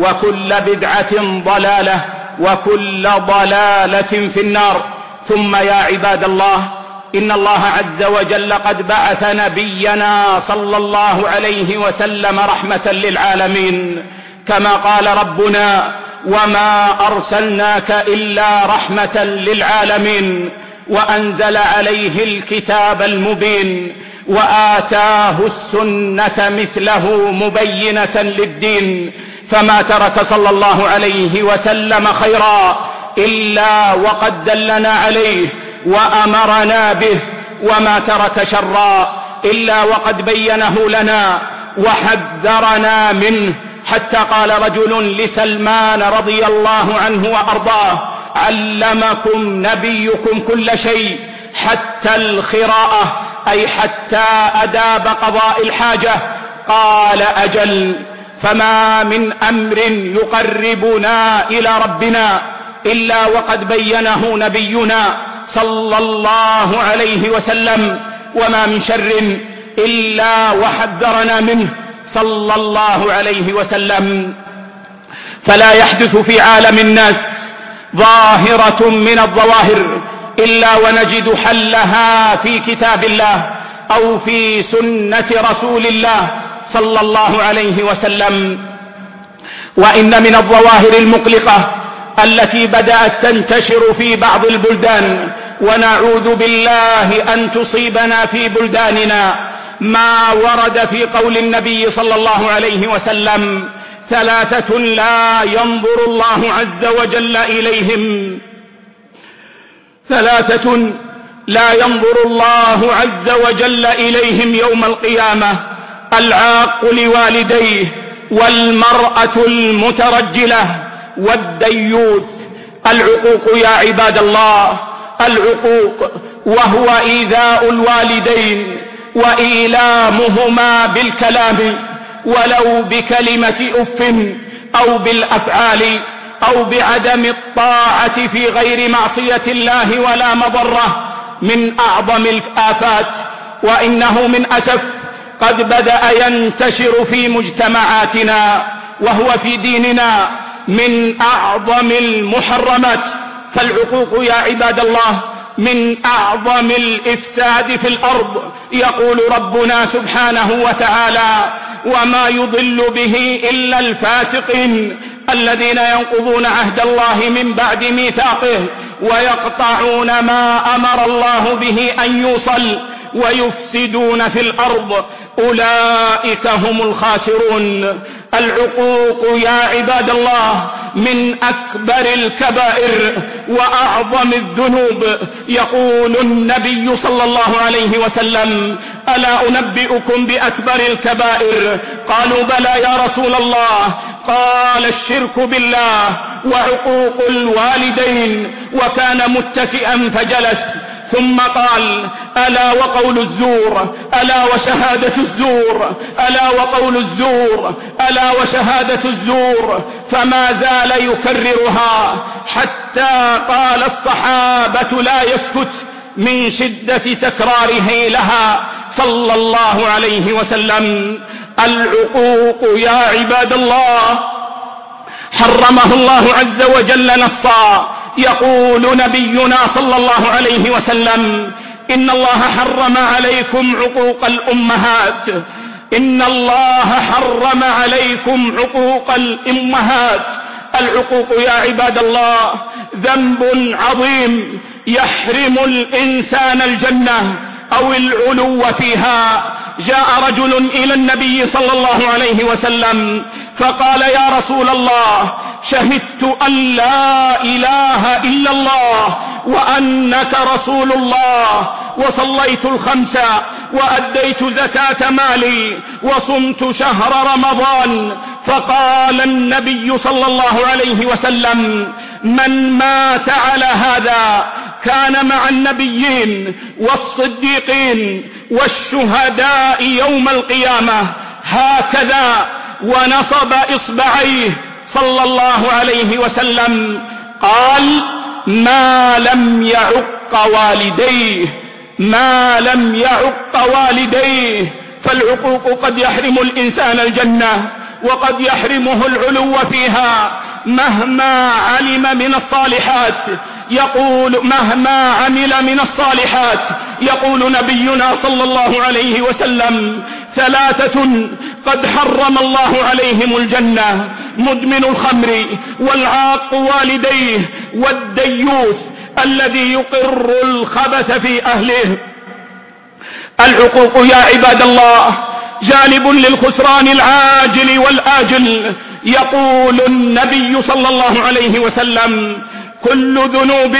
وكل بدعة ضلالة وكل ضلالة في النار. ثم يا عباد الله إن الله عز وجل قد بعث نبينا صلى الله عليه وسلم رحمة للعالمين. كما قال ربنا وما أرسلناك إلا رحمة للعالمين. وأنزل عليه الكتاب المبين. وآتاه السنة مثله مبينة للدين. فما ترك صلى الله عليه وسلم خيرا إلا وقد دلنا عليه وأمرنا به وما ترك شرا إلا وقد بينه لنا وحذرنا منه حتى قال رجل لسلمان رضي الله عنه وأرضاه علمكم نبيكم كل شيء حتى الخراءة أي حتى أداب قضاء الحاجة قال أجل فما من أمر يقربنا إلى ربنا إلا وقد بينه نبينا صلى الله عليه وسلم وما من شر إلا وحذرنا منه صلى الله عليه وسلم. فلا يحدث في عالم الناس ظاهرة من الظواهر إلا ونجد حلها في كتاب الله أو في سنة رسول الله صلى الله عليه وسلم وإن من الظواهر المقلقة التي بدأت تنتشر في بعض البلدان ونعوذ بالله أن تصيبنا في بلداننا ما ورد في قول النبي صلى الله عليه وسلم ثلاثة لا ينظر الله عز وجل إليهم. ثلاثة لا ينظر الله عز وجل إليهم يوم القيامة. العاق لوالديه والمرأة المترجلة والديوث. العقوق يا عباد الله العقوق وهو إيذاء الوالدين وإيلامهما بالكلام ولو بكلمة أف أو بالأفعال أو بعدم الطاعة في غير معصية الله ولا مضرة من أعظم الآفات. وإنه من أسف قد بدأ ينتشر في مجتمعاتنا وهو في ديننا من أعظم المحرمات. فالعقوق يا عباد الله من أعظم الإفساد في الأرض. يقول ربنا سبحانه وتعالى وما يضل به إلا الفاسقين الذين ينقضون عهد الله من بعد ميثاقه ويقطعون ما أمر الله به أن يوصل ويفسدون في الأرض. أولئك هم الخاسرون. العقوق يا عباد الله من أكبر الكبائر وأعظم الذنوب. يقول النبي صلى الله عليه وسلم ألا أنبئكم بأكبر الكبائر؟ قالوا بلى يا رسول الله. قال الشرك بالله وعقوق الوالدين. وكان متكئا فجلس. ثم قال ألا وقول الزور؟ ألا وشهادة الزور؟ ألا وقول الزور؟ ألا وشهادة الزور؟ فما زال يكررها حتى قال الصحابة لا يسكت من شدة تكراره لها صلى الله عليه وسلم. العقوق يا عباد الله حرمه الله عز وجل نصا يقول نبينا صلى الله عليه وسلم إن الله حرم عليكم عقوق الأمهات. إن الله حرم عليكم عقوق الأمهات. العقوق يا عباد الله ذنب عظيم يحرم الإنسان الجنة أو العلو فيها. جاء رجل إلى النبي صلى الله عليه وسلم فقال يا رسول الله شهدت أن لا إله إلا الله وأنك رسول الله وصليت الخمسة وأديت زكاة مالي وصمت شهر رمضان فقال النبي صلى الله عليه وسلم من مات على هذا كان مع النبيين والصديقين والشهداء يوم القيامة هكذا ونصب إصبعيه صلى الله عليه وسلم قال ما لم يعق والديه ما لم يعق والديه فالعقوق قد يحرم الإنسان الجنة وقد يحرمه العلو فيها مهما علم من الصالحات يقول مهما عمل من الصالحات يقول نبينا صلى الله عليه وسلم ثلاثة قد حرم الله عليهم الجنة مدمن الخمر والعاق والديه والديوث الذي يقر الخبث في أهله. العقوق يا عباد الله جالب للخسران العاجل والآجل يقول النبي صلى الله عليه وسلم كل ذنوب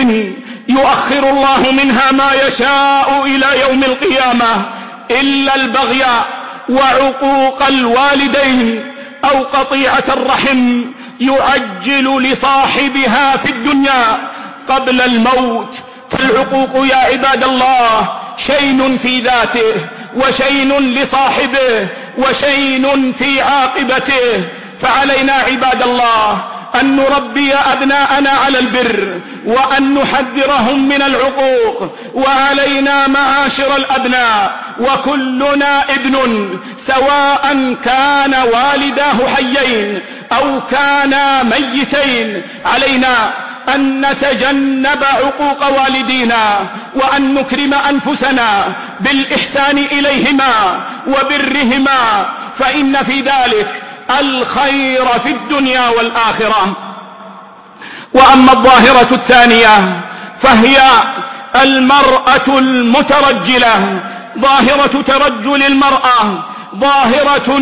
يؤخر الله منها ما يشاء إلى يوم القيامة إلا البغياء. وعقوق الوالدين أو قطيعة الرحم يعجل لصاحبها في الدنيا قبل الموت. فالعقوق يا عباد الله شين في ذاته وشين لصاحبه وشين في عاقبته. فعلينا عباد الله أن نربي أبناءنا على البر وأن نحذرهم من العقوق وعلينا معاشر الأبناء وكلنا ابن سواء كان والداه حيين أو كانا ميتين علينا أن نتجنب عقوق والدينا وأن نكرم أنفسنا بالإحسان إليهما وبرهما فإن في ذلك الخير في الدنيا والآخرة. وأما الظاهرة الثانية فهي المرأة المترجلة. ظاهرة ترجل المرأة ظاهرة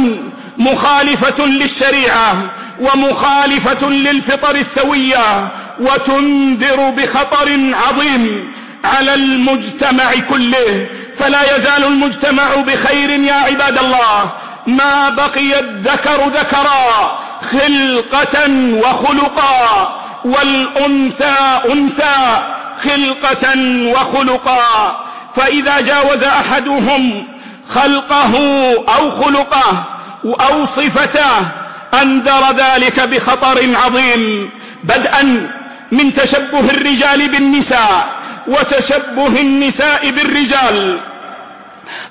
مخالفة للشريعة ومخالفة للفطر السوية وتنذر بخطر عظيم على المجتمع كله. فلا يزال المجتمع بخير يا عباد الله. ما بقي الذكر ذكرا خلقة وخلقا والأنثى أنثى خلقة وخلقا فإذا جاوز أحدهم خلقه أو خلقه أو صفته أنذر ذلك بخطر عظيم بدءا من تشبه الرجال بالنساء وتشبه النساء بالرجال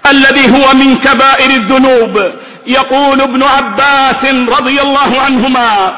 الذي هو من كبائر الذنوب يقول ابن عباس رضي الله عنهما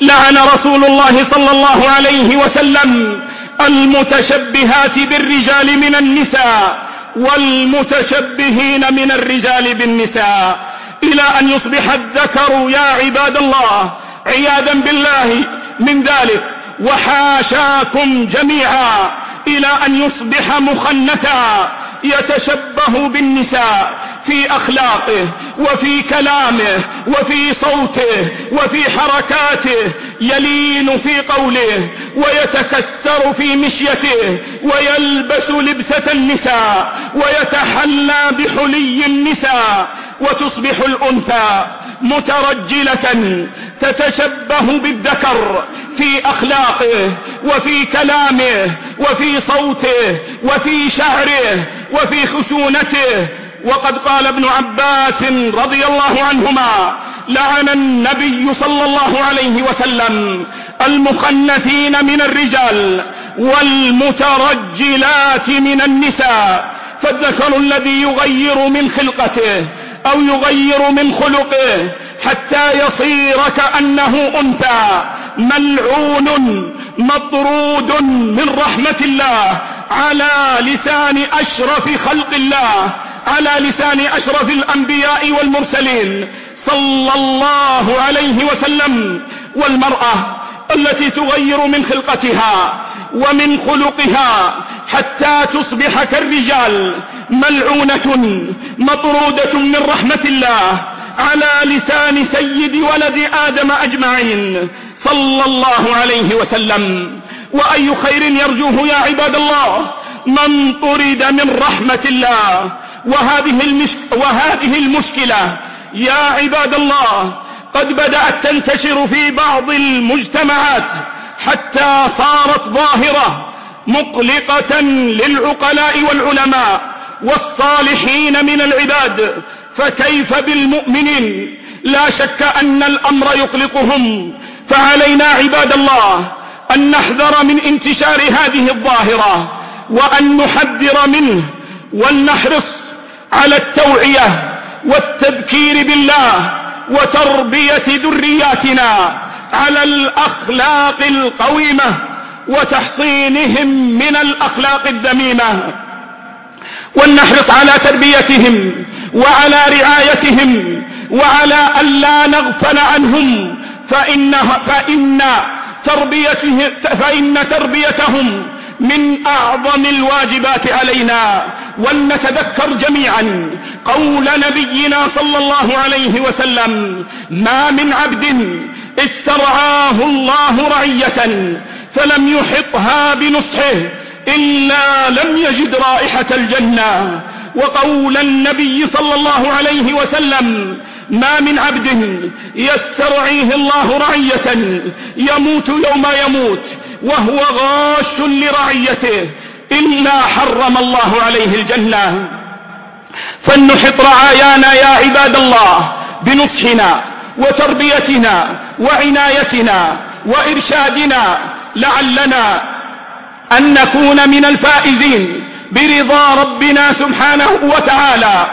لعن رسول الله صلى الله عليه وسلم المتشبهات بالرجال من النساء والمتشبهين من الرجال بالنساء إلى أن يصبح الذكر يا عباد الله عياذا بالله من ذلك وحاشاكم جميعا إلى أن يصبح مخنثا يتشبه بالنساء في أخلاقه وفي كلامه وفي صوته وفي حركاته يلين في قوله ويتكسر في مشيته ويلبس لبسة النساء ويتحلى بحلي النساء وتصبح الأنثى مترجلة تتشبه بالذكر في أخلاقه وفي كلامه وفي صوته وفي شعره وفي خشونته وقد قال ابن عباس رضي الله عنهما لعن النبي صلى الله عليه وسلم المخنثين من الرجال والمترجلات من النساء فالذكر الذي يغير من خلقته أو يغير من خلقه حتى يصير كأنه أنثى ملعون مطرود من رحمة الله على لسان أشرف خلق الله على لسان أشرف الأنبياء والمرسلين صلى الله عليه وسلم والمرأة التي تغير من خلقتها ومن خلقها حتى تصبح كالرجال ملعونة مطرودة من رحمة الله على لسان سيد ولد آدم أجمعين صلى الله عليه وسلم وأي خير يرجوه يا عباد الله من طرد من رحمة الله وهذه, المشك وهذه المشكلة. يا عباد الله قد بدأت تنتشر في بعض المجتمعات حتى صارت ظاهرة مقلقة للعقلاء والعلماء والصالحين من العباد. فكيف بالمؤمنين؟ لا شك أن الأمر يقلقهم. فعلينا عباد الله أن نحذر من انتشار هذه الظاهرة وأن نحذر منه ولنحرص على التوعية والتبكير بالله وتربية ذرياتنا على الأخلاق القويمة وتحصينهم من الأخلاق الذميمة ولنحرص على تربيتهم وعلى رعايتهم وعلى ألا نغفل عنهم فإن, فإن, تربيتهم فإن تربيتهم من أعظم الواجبات علينا ولنتذكر جميعا قول نبينا صلى الله عليه وسلم ما من عبد استرعاه الله رعية فلم يحطها بنصحه إلا لم يجد رائحة الجنة. وقول النبي صلى الله عليه وسلم ما من عبد يسترعيه الله رعية يموت يوم يموت وهو غاش لرعيته. إلا حرم الله عليه الجنة. فلنحط رعايانا يا عباد الله بنصحنا وتربيتنا وعنايتنا وإرشادنا لعلنا أن نكون من الفائزين برضا ربنا سبحانه وتعالى.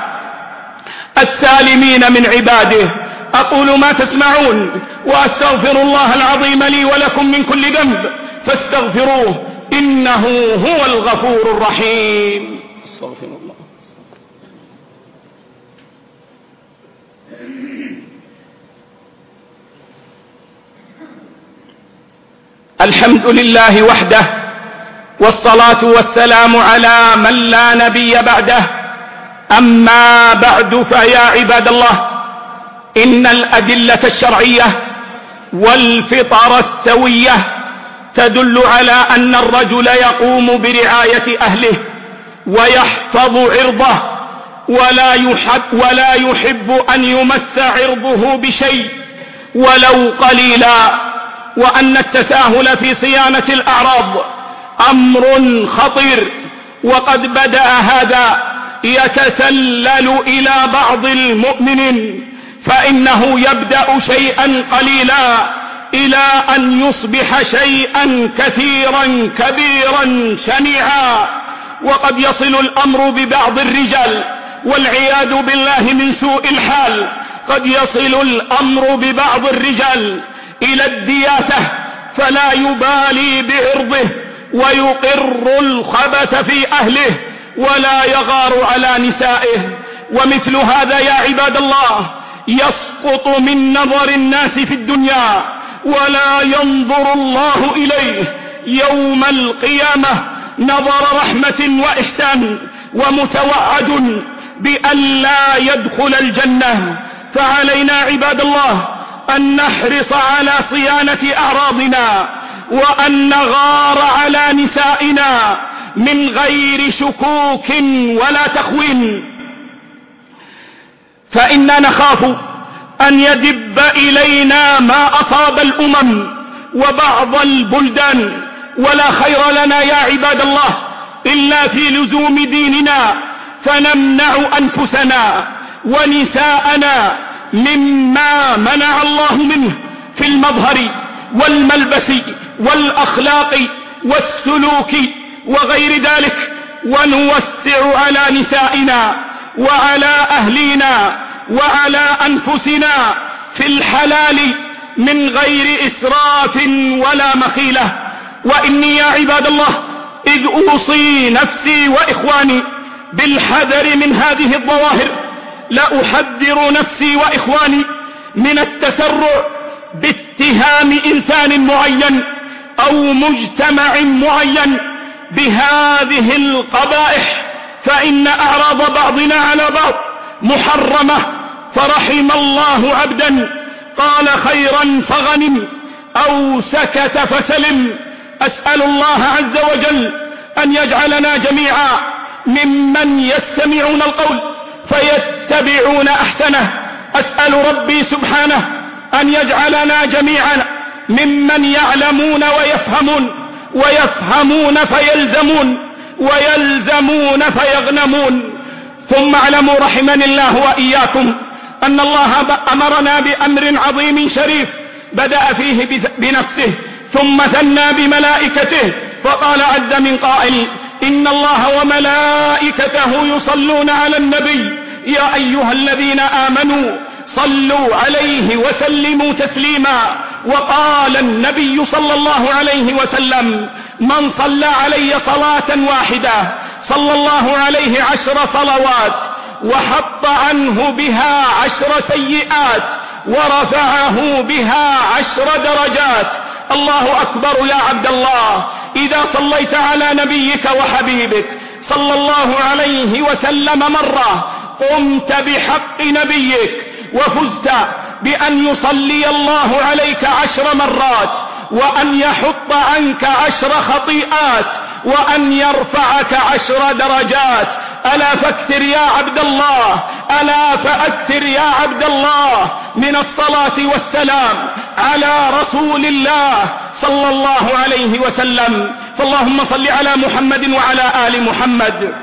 السالمين من عباده. أقول ما تسمعون وأستغفر الله العظيم لي ولكم من كل ذنب. فاستغفروه إنه هو الغفور الرحيم. استغفر الله. الحمد لله وحده والصلاة والسلام على من لا نبي بعده. أما بعد فيا عباد الله إن الأدلة الشرعية والفطر السوية تدل على أن الرجل يقوم برعاية أهله ويحفظ عرضه ولا يحب, ولا يحب أن يمس عرضه بشيء ولو قليلا وأن التساهل في صيانة الأعراض أمر خطير وقد بدأ هذا يتسلل إلى بعض المؤمن فإنه يبدأ شيئا قليلا إلى أن يصبح شيئا كثيرا كبيرا شنيعا. وقد يصل الأمر ببعض الرجال والعياذ بالله من سوء الحال. قد يصل الأمر ببعض الرجال إلى الدياثة فلا يبالي بعرضه ويقر الخبث في أهله ولا يغار على نسائه. ومثل هذا يا عباد الله يسقط من نظر الناس في الدنيا. ولا ينظر الله إليه يوم القيامة. نظر رحمة وإحسان ومتوعد بأن لا يدخل الجنة. فعلينا عباد الله أن نحرص على صيانة أعراضنا وأن نغار على نسائنا من غير شكوك ولا تخوين. فإنا نخاف أن يدب إلينا ما أصاب الأمم وبعض البلدان. ولا خير لنا يا عباد الله إلا في لزوم ديننا فنمنع أنفسنا ونساءنا مما منع الله منه في المظهر والملبس والأخلاق والسلوك وغير ذلك. ونوسع على نسائنا وعلى أهلينا وعلى أنفسنا في الحلال من غير إسراف ولا مخيلة. وإني يا عباد الله إذ أوصي نفسي وإخواني بالحذر من هذه الظواهر لأحذر نفسي وإخواني من التسرع باتهام إنسان معين أو مجتمع معين بهذه القبائح فإن أعراض بعضنا على بعض محرمة. فرحم الله عبدا قال خيرا فغنم أو سكت فسلم. أسأل الله عز وجل أن يجعلنا جميعا ممن يستمعون القول فيتبعون أحسنه. أسأل ربي سبحانه أن يجعلنا جميعا ممن يعلمون ويفهمون ويفهمون فيلزمون ويلزمون فيغنمون. ثم اعلموا رحمني الله وإياكم. أن الله أمرنا بأمر عظيم شريف بدأ فيه بنفسه ثم ثنى بملائكته فقال عز من قائل إن الله وملائكته يصلون على النبي. يا أيها الذين آمنوا صلوا عليه وسلموا تسليما. وقال النبي صلى الله عليه وسلم من صلى علي صلاة واحدة صلى الله عليه عشر صلوات وحط عنه بها عشر سيئات ورفعه بها عشر درجات. الله أكبر يا عبد الله. إذا صليت على نبيك وحبيبك صلى الله عليه وسلم مرة قمت بحق نبيك وفزت بأن يصلي الله عليك عشر مرات وأن يحط عنك عشر خطيئات وأن يرفعك عشر درجات ألا فاكثر يا عبد الله ألا فأكثر يا عبد الله من الصلاة والسلام على رسول الله صلى الله عليه وسلم. فاللهم صل على محمد وعلى آل محمد.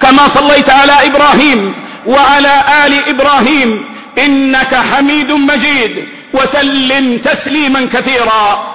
كما صليت على إبراهيم وعلى آل إبراهيم إنك حميد مجيد. وسلم تسليما كثيرا.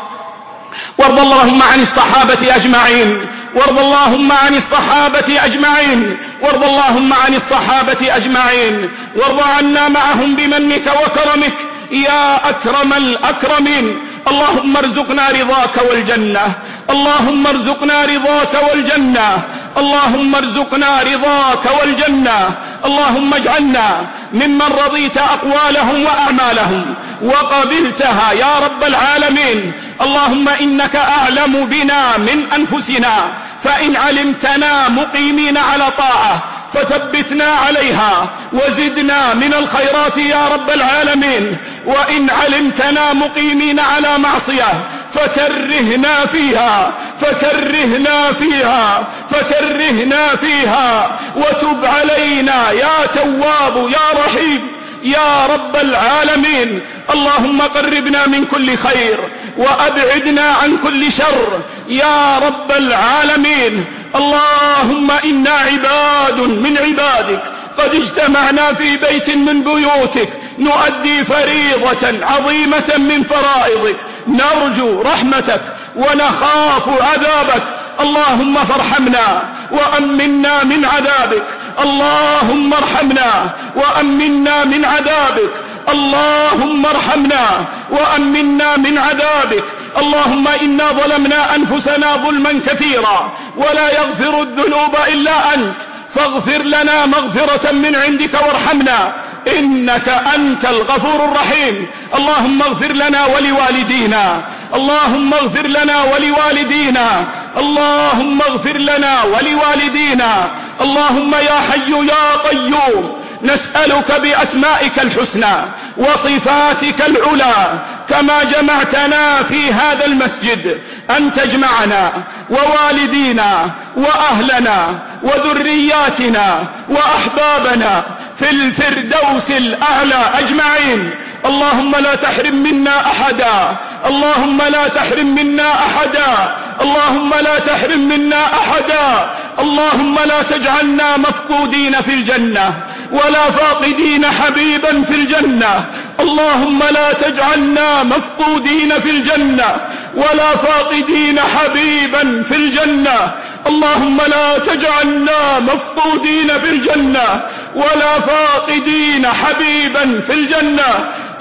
وارض اللهم عن الصحابة أجمعين. وارض اللهم عن الصحابة أجمعين وارض اللهم عن الصحابة أجمعين وارض عنا معهم بمنك وكرمك يا أكرم الأكرمين. اللهم ارزقنا رضاك والجنة. اللهم ارزقنا رضاك والجنة. اللهم ارزقنا رضاك والجنة. اللهم اجعلنا ممن رضيت أقوالهم وأعمالهم وقبلتها يا رب العالمين. اللهم إنك أعلم بنا من أنفسنا. فإن علمتنا مقيمين على طاعة فثبتنا عليها وزدنا من الخيرات يا رب العالمين. وإن علمتنا مقيمين على معصية فكرهنا فيها فكرهنا فيها فكرهنا فيها. وتب علينا يا تواب يا رحيم يا رب العالمين. اللهم قربنا من كل خير وأبعدنا عن كل شر. يا رب العالمين. اللهم إنا عباد من عبادك. قد اجتمعنا في بيت من بيوتك. نؤدي فريضة عظيمة من فرائضك. نرجو رحمتك ونخاف عذابك اللهم فارحمنا وأمنا من عذابك اللهم ارحمنا وأمنا من عذابك اللهم ارحمنا وأمنا من عذابك اللهم إنا ظلمنا أنفسنا ظلما كثيرا ولا يغفر الذنوب إلا أنت. فاغفر لنا مغفرة من عندك وارحمنا. إنك أنت الغفور الرحيم. اللهم اغفر لنا ولوالدينا. اللهم اغفر لنا ولوالدينا. اللهم اغفر لنا ولوالدينا. اللهم يا حي يا قيوم. نسألك بأسمائك الحسنى وصفاتك العلا كما جمعتنا في هذا المسجد أن تجمعنا ووالدينا وأهلنا وذرياتنا وأحبابنا في الفردوس الأعلى أجمعين. اللهم لا تحرم منا أحدا. اللهم لا تحرم منا أحدا. اللهم لا تحرم منا أحدا. اللهم لا تجعلنا مفقودين في الجنة ولا فاقدين حبيبا في الجنة. اللهم لا تجعلنا مفقودين في الجنة ولا فاقدين حبيبا في الجنة. اللهم لا تجعلنا مفقودين في الجنة ولا فاقدين حبيبا في الجنة.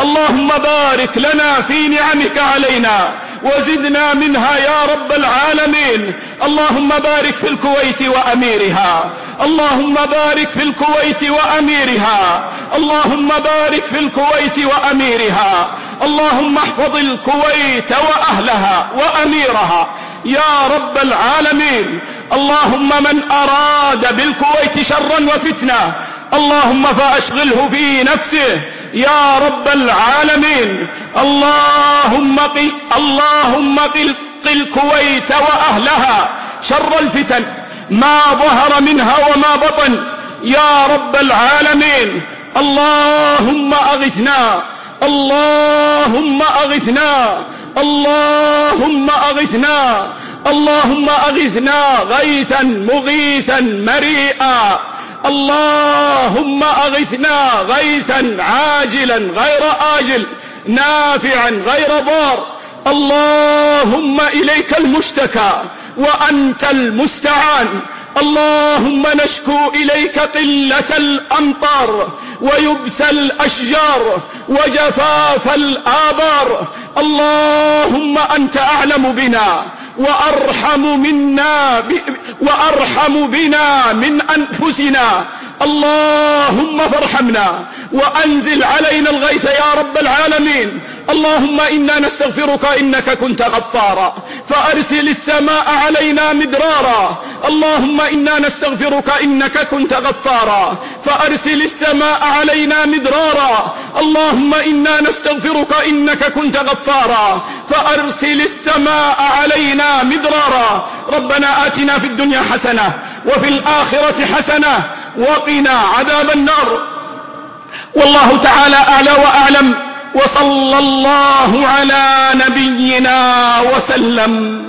اللهم بارك لنا في نعمك علينا. وزدنا منها يا رب العالمين. اللهم بارك في الكويت وأميرها. اللهم بارك في الكويت وأميرها. اللهم بارك في الكويت وأميرها. اللهم احفظ الكويت وأهلها وأميرها. يا رب العالمين. اللهم من أراد بالكويت شرا وفتنة. اللهم فأشغله في نفسه. يا رب العالمين. اللهم قل اللهم قل الكويت وأهلها. شر الفتن ما ظهر منها وما بطن. يا رب العالمين. اللهم أغثنا اللهم أغثنا اللهم أغثنا اللهم أغثنا غيثا مغيثا مريئا. اللهم أغثنا غيثا عاجلا غير آجل نافعا غير ضار. اللهم إليك المشتكى وأنت المستعان. اللهم نشكو إليك قلة الأمطار ويبس الأشجار وجفاف الآبار. اللهم أنت أعلم بنا. وأرحم منا وأرحم بنا من أنفسنا اللهم فارحمنا وأنزل علينا الغيث يا رب العالمين. اللهم إنا نستغفرك إنك كنت غفارا. فأرسل السماء علينا مدرارا. اللهم إنا نستغفرك إنك كنت غفارا. فأرسل السماء علينا مدرارا. اللهم إنا نستغفرك إنك كنت غفارا. فأرسل السماء علينا مدرارا. ربنا آتنا في الدنيا حسنة وفي الآخرة حسنة وقنا عذاب النار. والله تعالى أعلى وأعلم وصلى الله على نبينا وسلم.